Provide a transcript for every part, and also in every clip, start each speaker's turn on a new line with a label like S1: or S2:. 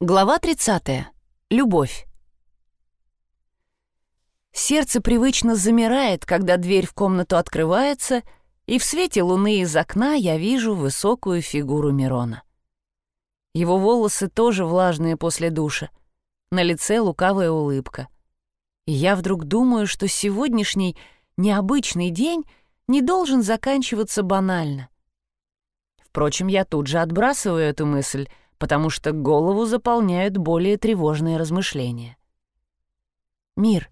S1: Глава 30. Любовь. Сердце привычно замирает, когда дверь в комнату открывается, и в свете луны из окна я вижу высокую фигуру Мирона. Его волосы тоже влажные после душа, на лице лукавая улыбка. И я вдруг думаю, что сегодняшний необычный день не должен заканчиваться банально. Впрочем, я тут же отбрасываю эту мысль — потому что голову заполняют более тревожные размышления. «Мир,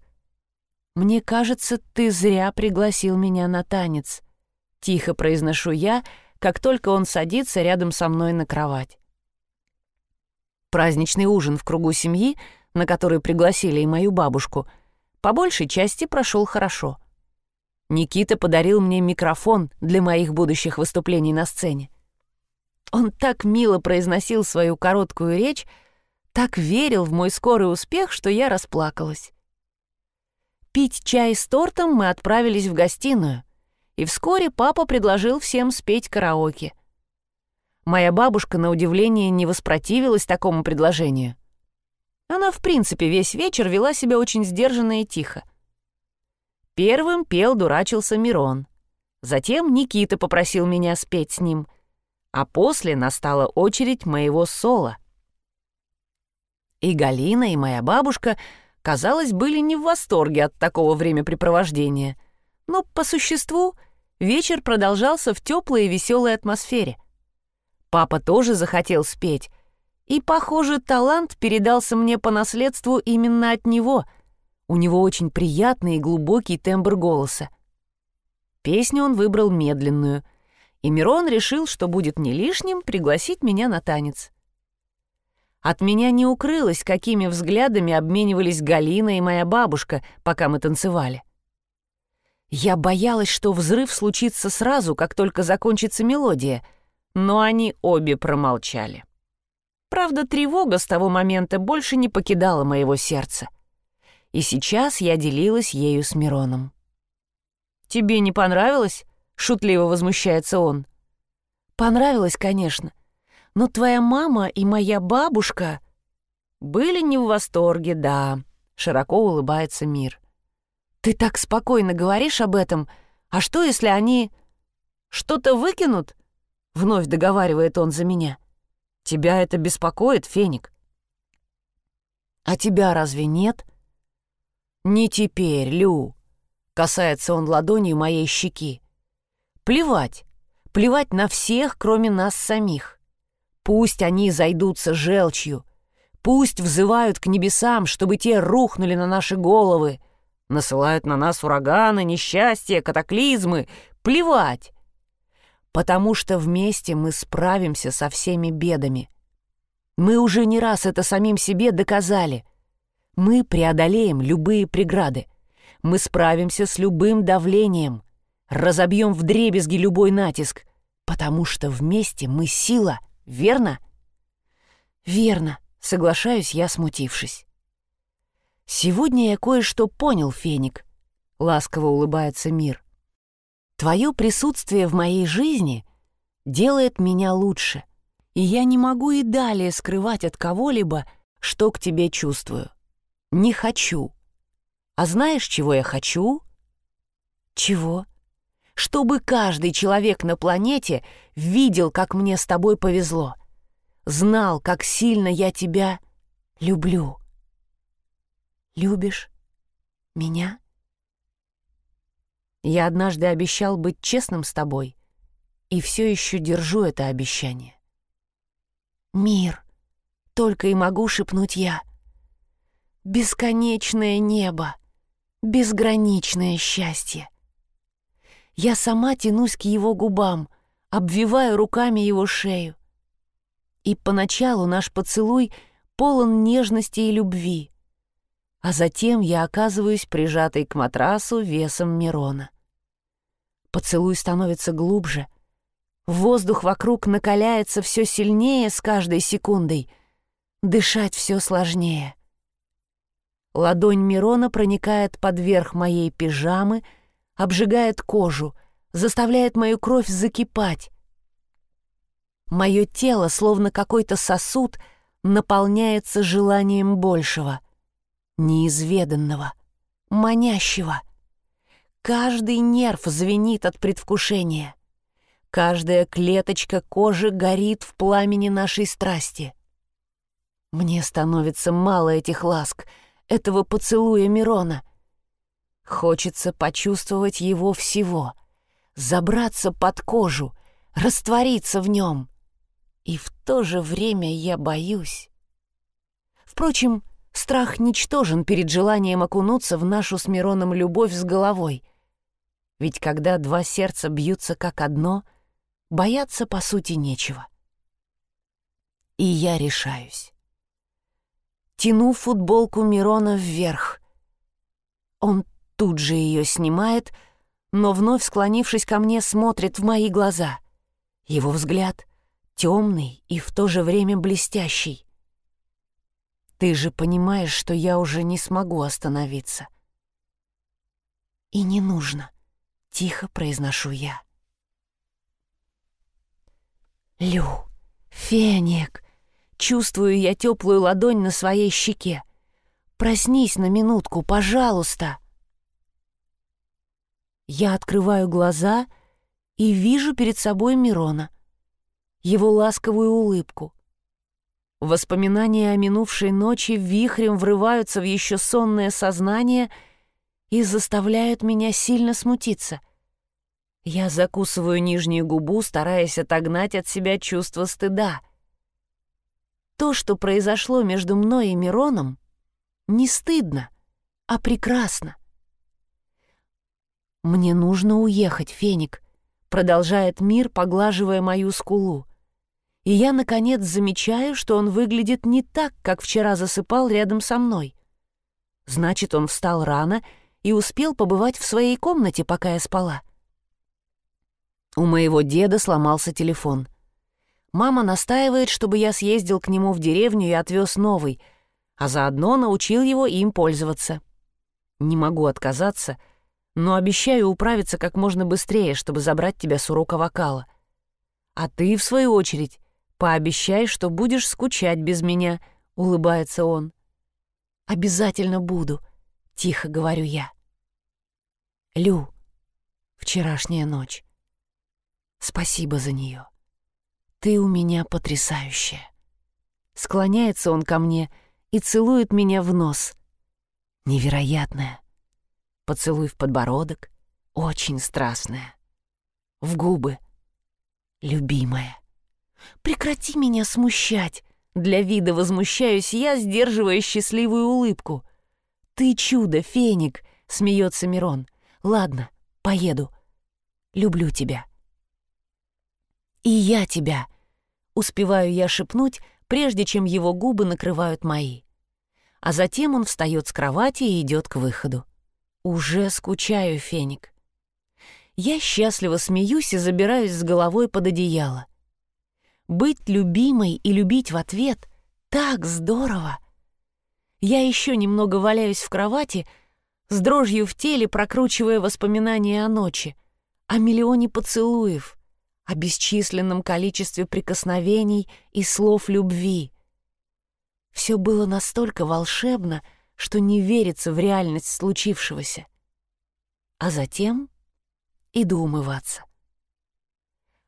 S1: мне кажется, ты зря пригласил меня на танец», — тихо произношу я, как только он садится рядом со мной на кровать. Праздничный ужин в кругу семьи, на который пригласили и мою бабушку, по большей части прошел хорошо. Никита подарил мне микрофон для моих будущих выступлений на сцене. Он так мило произносил свою короткую речь, так верил в мой скорый успех, что я расплакалась. Пить чай с тортом мы отправились в гостиную, и вскоре папа предложил всем спеть караоке. Моя бабушка, на удивление, не воспротивилась такому предложению. Она, в принципе, весь вечер вела себя очень сдержанно и тихо. Первым пел дурачился Мирон. Затем Никита попросил меня спеть с ним — а после настала очередь моего соло. И Галина, и моя бабушка, казалось, были не в восторге от такого времяпрепровождения. Но по существу вечер продолжался в теплой и веселой атмосфере. Папа тоже захотел спеть, и, похоже, талант передался мне по наследству именно от него. У него очень приятный и глубокий тембр голоса. Песню он выбрал медленную — и Мирон решил, что будет не лишним пригласить меня на танец. От меня не укрылось, какими взглядами обменивались Галина и моя бабушка, пока мы танцевали. Я боялась, что взрыв случится сразу, как только закончится мелодия, но они обе промолчали. Правда, тревога с того момента больше не покидала моего сердца. И сейчас я делилась ею с Мироном. «Тебе не понравилось?» — шутливо возмущается он. «Понравилось, конечно. Но твоя мама и моя бабушка...» «Были не в восторге, да», — широко улыбается мир. «Ты так спокойно говоришь об этом. А что, если они... что-то выкинут?» — вновь договаривает он за меня. «Тебя это беспокоит, Феник?» «А тебя разве нет?» «Не теперь, Лю», — касается он ладонью моей щеки. Плевать. Плевать на всех, кроме нас самих. Пусть они зайдутся желчью. Пусть взывают к небесам, чтобы те рухнули на наши головы. Насылают на нас ураганы, несчастья, катаклизмы. Плевать. Потому что вместе мы справимся со всеми бедами. Мы уже не раз это самим себе доказали. Мы преодолеем любые преграды. Мы справимся с любым давлением разобьем вдребезги любой натиск, потому что вместе мы сила, верно? Верно, соглашаюсь я, смутившись. Сегодня я кое-что понял, Феник, ласково улыбается мир. Твое присутствие в моей жизни делает меня лучше, и я не могу и далее скрывать от кого-либо, что к тебе чувствую. Не хочу. А знаешь, чего я хочу? Чего? Чтобы каждый человек на планете видел, как мне с тобой повезло, знал, как сильно я тебя люблю. Любишь меня? Я однажды обещал быть честным с тобой, и все еще держу это обещание. Мир, только и могу шепнуть я. Бесконечное небо, безграничное счастье. Я сама тянусь к его губам, обвиваю руками его шею. И поначалу наш поцелуй полон нежности и любви, а затем я оказываюсь прижатой к матрасу весом Мирона. Поцелуй становится глубже, воздух вокруг накаляется все сильнее с каждой секундой, дышать все сложнее. Ладонь Мирона проникает под верх моей пижамы — обжигает кожу, заставляет мою кровь закипать. Мое тело, словно какой-то сосуд, наполняется желанием большего, неизведанного, манящего. Каждый нерв звенит от предвкушения. Каждая клеточка кожи горит в пламени нашей страсти. Мне становится мало этих ласк, этого поцелуя Мирона. Хочется почувствовать его всего, забраться под кожу, раствориться в нем. И в то же время я боюсь. Впрочем, страх ничтожен перед желанием окунуться в нашу с Мироном любовь с головой. Ведь когда два сердца бьются как одно, бояться по сути нечего. И я решаюсь. Тяну футболку Мирона вверх. Он тут же ее снимает, но вновь склонившись ко мне, смотрит в мои глаза. Его взгляд темный и в то же время блестящий. Ты же понимаешь, что я уже не смогу остановиться. И не нужно, тихо произношу я. Лю, Феник, чувствую я теплую ладонь на своей щеке. Проснись на минутку, пожалуйста. Я открываю глаза и вижу перед собой Мирона его ласковую улыбку. Воспоминания о минувшей ночи вихрем врываются в еще сонное сознание и заставляют меня сильно смутиться. Я закусываю нижнюю губу, стараясь отогнать от себя чувство стыда. То, что произошло между мной и Мироном, не стыдно, а прекрасно. «Мне нужно уехать, Феник», — продолжает мир, поглаживая мою скулу и я, наконец, замечаю, что он выглядит не так, как вчера засыпал рядом со мной. Значит, он встал рано и успел побывать в своей комнате, пока я спала. У моего деда сломался телефон. Мама настаивает, чтобы я съездил к нему в деревню и отвез новый, а заодно научил его им пользоваться. Не могу отказаться, но обещаю управиться как можно быстрее, чтобы забрать тебя с урока вокала. А ты, в свою очередь, Пообещай, что будешь скучать без меня», — улыбается он. «Обязательно буду», — тихо говорю я. «Лю, вчерашняя ночь. Спасибо за нее. Ты у меня потрясающая». Склоняется он ко мне и целует меня в нос. Невероятная. Поцелуй в подбородок, очень страстная. В губы. Любимая. Прекрати меня смущать. Для вида возмущаюсь я, сдерживая счастливую улыбку. Ты чудо, Феник, смеется Мирон. Ладно, поеду. Люблю тебя. И я тебя. Успеваю я шепнуть, прежде чем его губы накрывают мои. А затем он встает с кровати и идет к выходу. Уже скучаю, Феник. Я счастливо смеюсь и забираюсь с головой под одеяло. Быть любимой и любить в ответ — так здорово! Я еще немного валяюсь в кровати, с дрожью в теле прокручивая воспоминания о ночи, о миллионе поцелуев, о бесчисленном количестве прикосновений и слов любви. Все было настолько волшебно, что не верится в реальность случившегося. А затем иду умываться.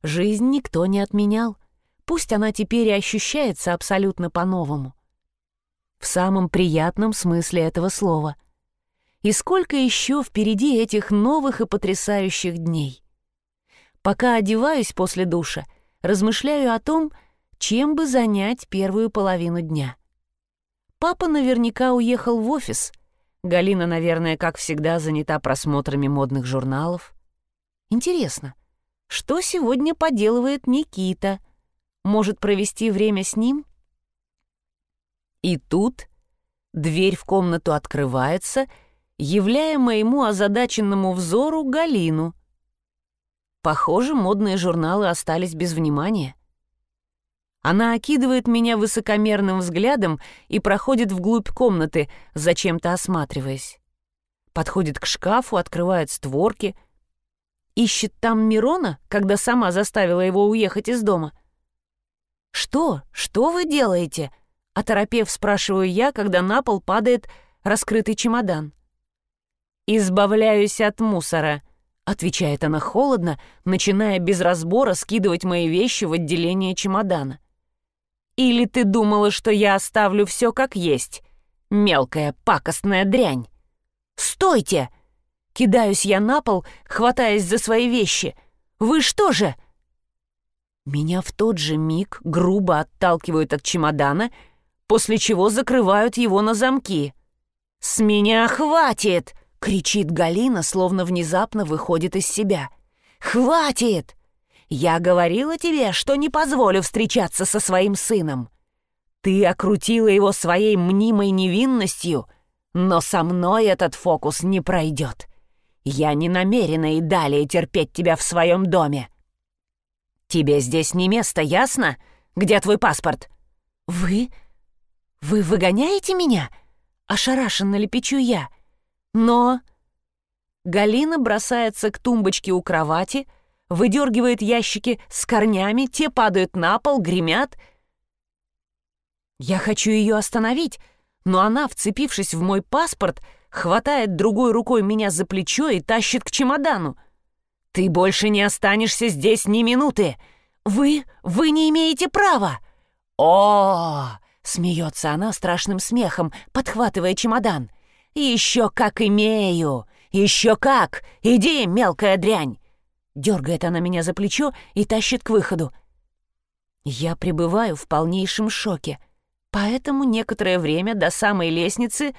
S1: Жизнь никто не отменял — Пусть она теперь и ощущается абсолютно по-новому. В самом приятном смысле этого слова. И сколько еще впереди этих новых и потрясающих дней. Пока одеваюсь после душа, размышляю о том, чем бы занять первую половину дня. Папа наверняка уехал в офис. Галина, наверное, как всегда, занята просмотрами модных журналов. Интересно, что сегодня поделывает Никита? может провести время с ним? И тут дверь в комнату открывается, являя моему озадаченному взору Галину. Похоже, модные журналы остались без внимания. Она окидывает меня высокомерным взглядом и проходит вглубь комнаты, зачем-то осматриваясь. Подходит к шкафу, открывает створки. Ищет там Мирона, когда сама заставила его уехать из дома — «Что? Что вы делаете?» Оторопев, спрашиваю я, когда на пол падает раскрытый чемодан. «Избавляюсь от мусора», — отвечает она холодно, начиная без разбора скидывать мои вещи в отделение чемодана. «Или ты думала, что я оставлю все как есть? Мелкая пакостная дрянь!» «Стойте!» Кидаюсь я на пол, хватаясь за свои вещи. «Вы что же?» Меня в тот же миг грубо отталкивают от чемодана, после чего закрывают его на замки. «С меня хватит!» — кричит Галина, словно внезапно выходит из себя. «Хватит! Я говорила тебе, что не позволю встречаться со своим сыном. Ты окрутила его своей мнимой невинностью, но со мной этот фокус не пройдет. Я не намерена и далее терпеть тебя в своем доме. Тебе здесь не место, ясно? Где твой паспорт?» «Вы? Вы выгоняете меня?» Ошарашенно лепечу я. Но... Галина бросается к тумбочке у кровати, выдергивает ящики с корнями, те падают на пол, гремят. Я хочу ее остановить, но она, вцепившись в мой паспорт, хватает другой рукой меня за плечо и тащит к чемодану. «Ты больше не останешься здесь ни минуты! Вы... вы не имеете права!» «О!» — смеется она страшным смехом, подхватывая чемодан. «Еще как имею! Еще как! Иди, мелкая дрянь!» Дергает она меня за плечо и тащит к выходу. Я пребываю в полнейшем шоке, поэтому некоторое время до самой лестницы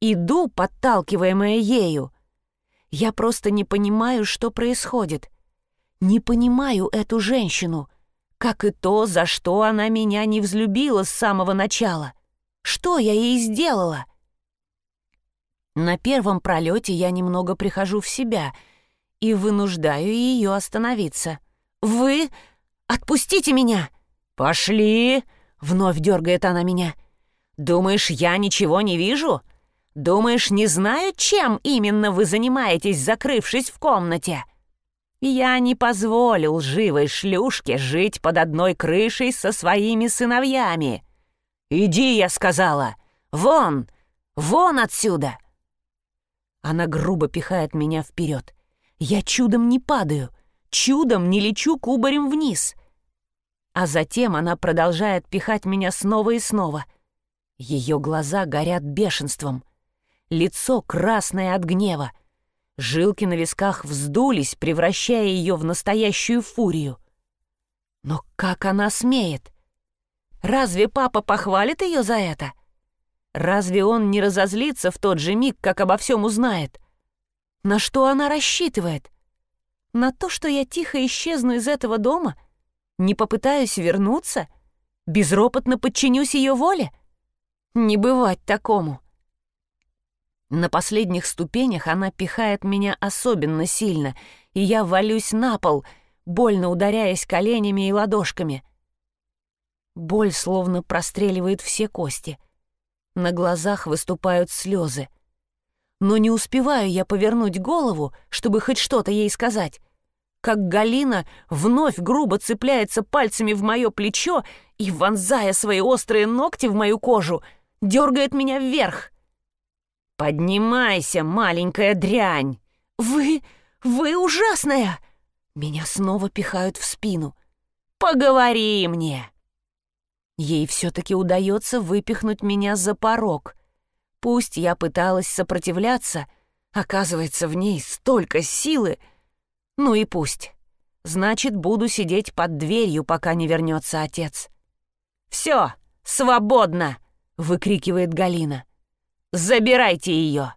S1: иду, подталкиваемая ею. Я просто не понимаю, что происходит. Не понимаю эту женщину, как и то, за что она меня не взлюбила с самого начала. Что я ей сделала? На первом пролете я немного прихожу в себя и вынуждаю ее остановиться. «Вы? Отпустите меня!» «Пошли!» — вновь дергает она меня. «Думаешь, я ничего не вижу? Думаешь, не знаю, чем именно вы занимаетесь, закрывшись в комнате?» «Я не позволил лживой шлюшке жить под одной крышей со своими сыновьями. Иди, я сказала, вон, вон отсюда!» Она грубо пихает меня вперед. Я чудом не падаю, чудом не лечу кубарем вниз. А затем она продолжает пихать меня снова и снова. Ее глаза горят бешенством. Лицо красное от гнева. Жилки на висках вздулись, превращая ее в настоящую фурию. Но как она смеет? Разве папа похвалит ее за это? Разве он не разозлится в тот же миг, как обо всем узнает? На что она рассчитывает? На то, что я тихо исчезну из этого дома? Не попытаюсь вернуться? Безропотно подчинюсь ее воле? Не бывать такому. На последних ступенях она пихает меня особенно сильно, и я валюсь на пол, больно ударяясь коленями и ладошками. Боль словно простреливает все кости — на глазах выступают слезы. Но не успеваю я повернуть голову, чтобы хоть что-то ей сказать, как Галина вновь грубо цепляется пальцами в мое плечо и, вонзая свои острые ногти в мою кожу, дергает меня вверх. «Поднимайся, маленькая дрянь!» «Вы... вы ужасная!» Меня снова пихают в спину. «Поговори мне!» Ей все-таки удается выпихнуть меня за порог. Пусть я пыталась сопротивляться, оказывается, в ней столько силы. Ну и пусть. Значит, буду сидеть под дверью, пока не вернется отец. «Все, свободно!» — выкрикивает Галина. «Забирайте ее!»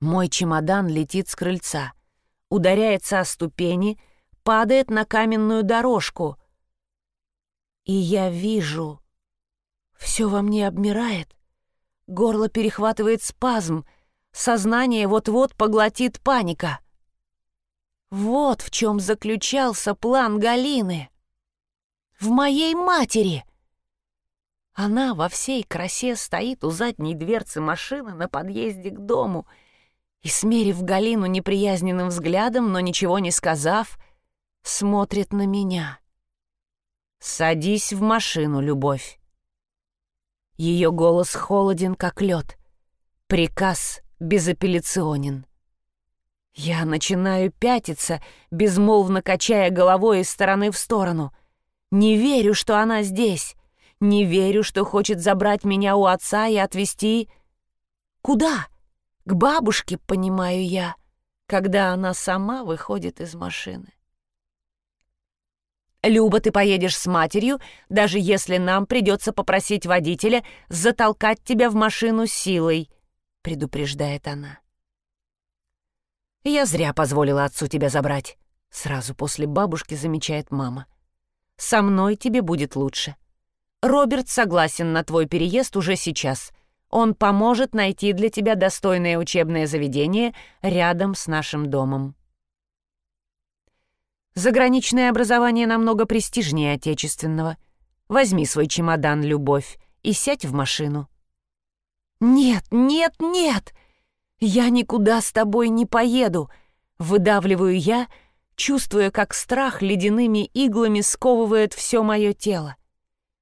S1: Мой чемодан летит с крыльца, ударяется о ступени, падает на каменную дорожку — и я вижу. Все во мне обмирает. Горло перехватывает спазм. Сознание вот-вот поглотит паника. Вот в чем заключался план Галины. В моей матери. Она во всей красе стоит у задней дверцы машины на подъезде к дому и, смерив Галину неприязненным взглядом, но ничего не сказав, смотрит на меня. «Садись в машину, любовь», Ее голос холоден, как лед. Приказ безапелляционен. Я начинаю пятиться, безмолвно качая головой из стороны в сторону. Не верю, что она здесь. Не верю, что хочет забрать меня у отца и отвезти... Куда? К бабушке, понимаю я, когда она сама выходит из машины. «Люба, ты поедешь с матерью, даже если нам придется попросить водителя затолкать тебя в машину силой», — предупреждает она. «Я зря позволила отцу тебя забрать», — сразу после бабушки замечает мама. «Со мной тебе будет лучше. Роберт согласен на твой переезд уже сейчас. Он поможет найти для тебя достойное учебное заведение рядом с нашим домом». Заграничное образование намного престижнее отечественного. Возьми свой чемодан, любовь, и сядь в машину. «Нет, нет, нет! Я никуда с тобой не поеду!» Выдавливаю я, чувствуя, как страх ледяными иглами сковывает все мое тело.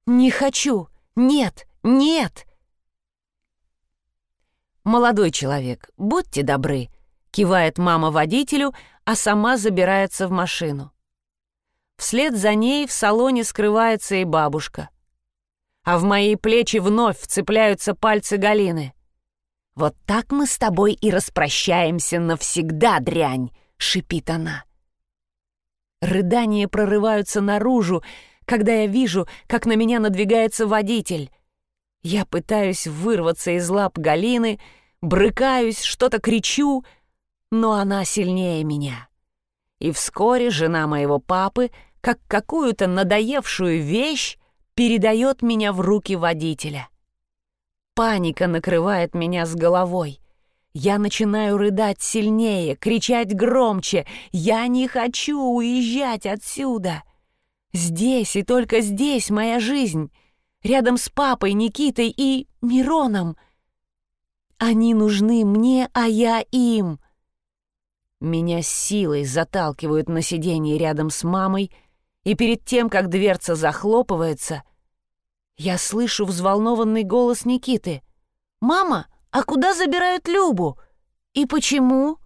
S1: «Не хочу! Нет! Нет!» «Молодой человек, будьте добры!» — кивает мама водителю, а сама забирается в машину. Вслед за ней в салоне скрывается и бабушка. А в мои плечи вновь вцепляются пальцы Галины. «Вот так мы с тобой и распрощаемся навсегда, дрянь!» — шипит она. Рыдания прорываются наружу, когда я вижу, как на меня надвигается водитель. Я пытаюсь вырваться из лап Галины, брыкаюсь, что-то кричу — но она сильнее меня. И вскоре жена моего папы, как какую-то надоевшую вещь, передает меня в руки водителя. Паника накрывает меня с головой. Я начинаю рыдать сильнее, кричать громче. Я не хочу уезжать отсюда. Здесь и только здесь моя жизнь. Рядом с папой, Никитой и Мироном. Они нужны мне, а я им. Меня силой заталкивают на сиденье рядом с мамой, и перед тем, как дверца захлопывается, я слышу взволнованный голос Никиты. «Мама, а куда забирают Любу? И почему?»